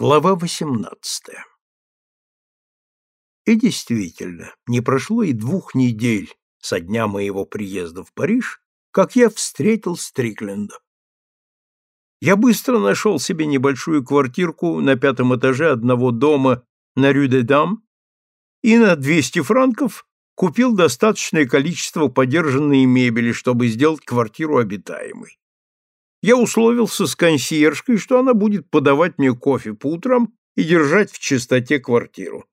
Глава восемнадцатая И действительно, не прошло и двух недель со дня моего приезда в Париж, как я встретил Стрикленда. Я быстро нашел себе небольшую квартирку на пятом этаже одного дома на Рю-де-Дам и на 200 франков купил достаточное количество подержанной мебели, чтобы сделать квартиру обитаемой. Я условился с консьержкой, что она будет подавать мне кофе по утрам и держать в чистоте квартиру.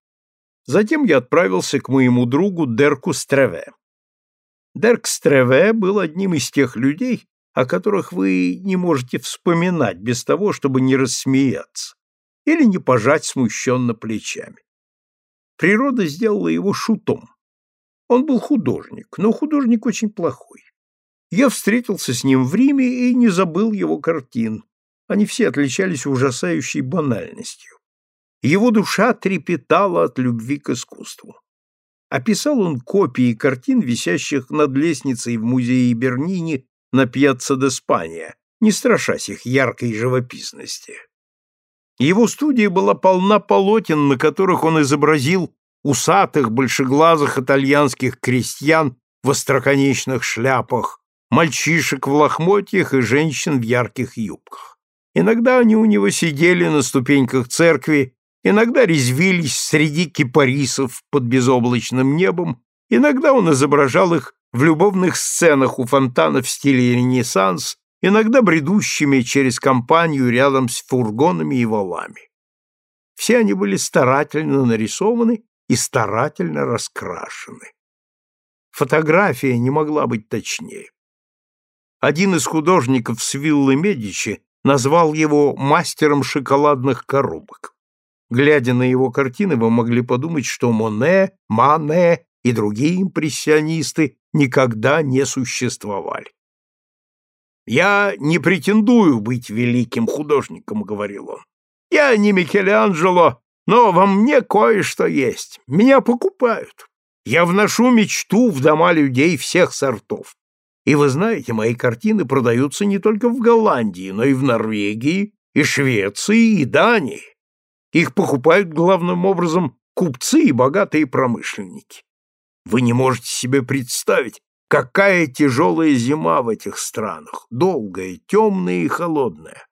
Затем я отправился к моему другу Дерку Стреве. Дерк Стреве был одним из тех людей, о которых вы не можете вспоминать без того, чтобы не рассмеяться или не пожать смущенно плечами. Природа сделала его шутом. Он был художник, но художник очень плохой. Я встретился с ним в Риме и не забыл его картин. Они все отличались ужасающей банальностью. Его душа трепетала от любви к искусству. Описал он копии картин, висящих над лестницей в музее Бернини на Пьяцца де Спания, не страшась их яркой живописности. Его студия была полна полотен, на которых он изобразил усатых, большеглазых итальянских крестьян в остроконечных шляпах, мальчишек в лохмотьях и женщин в ярких юбках. Иногда они у него сидели на ступеньках церкви, иногда резвились среди кипарисов под безоблачным небом, иногда он изображал их в любовных сценах у фонтана в стиле Ренессанс, иногда бредущими через компанию рядом с фургонами и валами. Все они были старательно нарисованы и старательно раскрашены. Фотография не могла быть точнее. Один из художников с виллы Медичи назвал его мастером шоколадных коробок. Глядя на его картины, вы могли подумать, что Моне, Мане и другие импрессионисты никогда не существовали. «Я не претендую быть великим художником», — говорил он. «Я не Микеланджело, но во мне кое-что есть. Меня покупают. Я вношу мечту в дома людей всех сортов. И вы знаете, мои картины продаются не только в Голландии, но и в Норвегии, и Швеции, и Дании. Их покупают главным образом купцы и богатые промышленники. Вы не можете себе представить, какая тяжелая зима в этих странах, долгая, темная и холодная.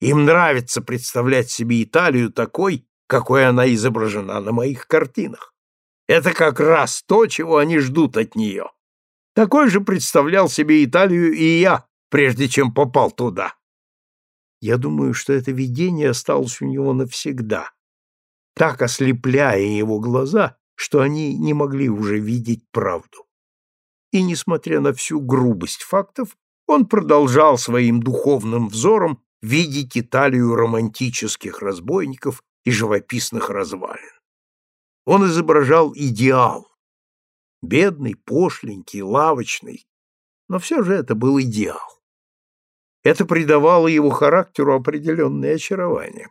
Им нравится представлять себе Италию такой, какой она изображена на моих картинах. Это как раз то, чего они ждут от нее. Такой же представлял себе Италию и я, прежде чем попал туда. Я думаю, что это видение осталось у него навсегда, так ослепляя его глаза, что они не могли уже видеть правду. И, несмотря на всю грубость фактов, он продолжал своим духовным взором видеть Италию романтических разбойников и живописных развалин. Он изображал идеал, бедный, пошленький, лавочный, но все же это был идеал. Это придавало его характеру определенное очарование.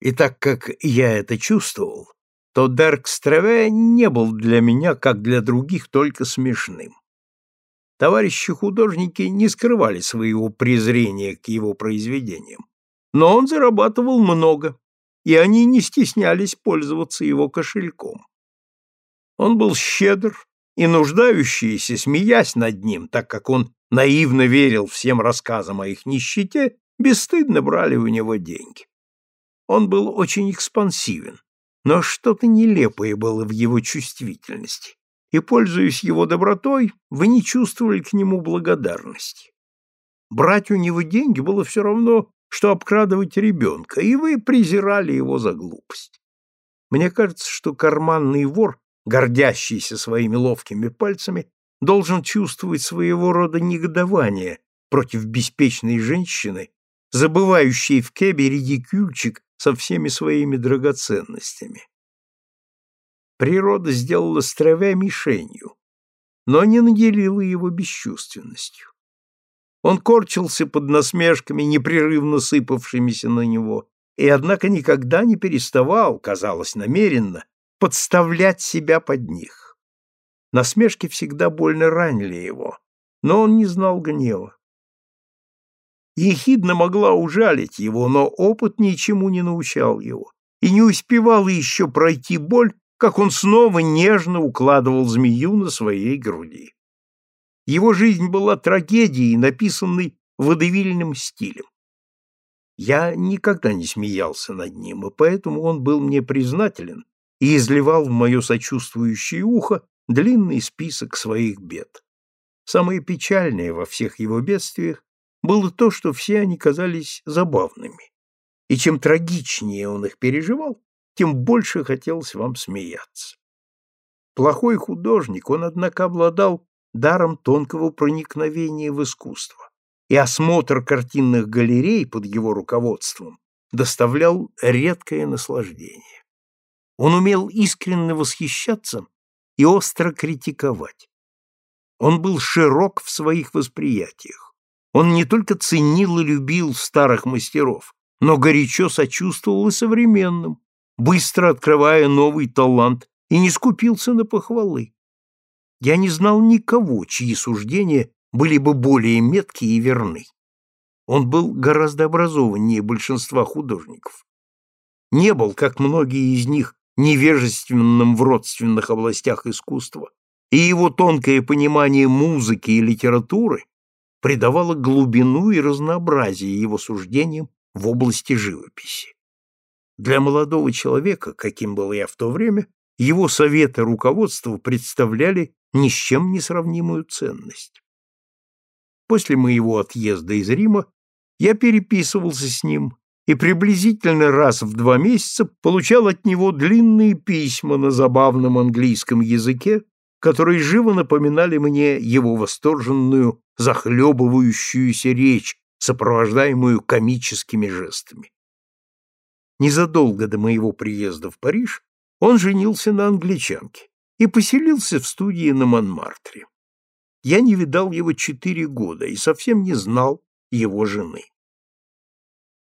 И так как я это чувствовал, то Дерк Стреве не был для меня, как для других, только смешным. Товарищи-художники не скрывали своего презрения к его произведениям, но он зарабатывал много, и они не стеснялись пользоваться его кошельком. Он был щедр, и нуждающиеся, смеясь над ним, так как он наивно верил всем рассказам о их нищете, бесстыдно брали у него деньги. Он был очень экспансивен, но что-то нелепое было в его чувствительности, и, пользуясь его добротой, вы не чувствовали к нему благодарности. Брать у него деньги было все равно, что обкрадывать ребенка, и вы презирали его за глупость. Мне кажется, что карманный вор гордящийся своими ловкими пальцами, должен чувствовать своего рода негодование против беспечной женщины, забывающей в кебе редикюльчик со всеми своими драгоценностями. Природа сделала Стреве мишенью, но не наделила его бесчувственностью. Он корчился под насмешками, непрерывно сыпавшимися на него, и, однако, никогда не переставал, казалось намеренно, подставлять себя под них. Насмешки всегда больно ранили его, но он не знал гнева. ехидно могла ужалить его, но опыт ничему не научал его, и не успевала еще пройти боль, как он снова нежно укладывал змею на своей груди. Его жизнь была трагедией, написанной водевильным стилем. Я никогда не смеялся над ним, и поэтому он был мне признателен и изливал в мое сочувствующее ухо длинный список своих бед. Самое печальное во всех его бедствиях было то, что все они казались забавными. И чем трагичнее он их переживал, тем больше хотелось вам смеяться. Плохой художник, он, однако, обладал даром тонкого проникновения в искусство, и осмотр картинных галерей под его руководством доставлял редкое наслаждение. Он умел искренне восхищаться и остро критиковать. Он был широк в своих восприятиях. Он не только ценил и любил старых мастеров, но горячо сочувствовал и современным, быстро открывая новый талант, и не скупился на похвалы. Я не знал никого, чьи суждения были бы более меткие и верны. Он был гораздо образованнее большинства художников. Не был, как многие из них, невежественным в родственных областях искусства, и его тонкое понимание музыки и литературы придавало глубину и разнообразие его суждениям в области живописи. Для молодого человека, каким был я в то время, его советы руководства представляли ни с чем не сравнимую ценность. После моего отъезда из Рима я переписывался с ним и приблизительно раз в два месяца получал от него длинные письма на забавном английском языке, которые живо напоминали мне его восторженную, захлебывающуюся речь, сопровождаемую комическими жестами. Незадолго до моего приезда в Париж он женился на англичанке и поселился в студии на Монмартре. Я не видал его четыре года и совсем не знал его жены.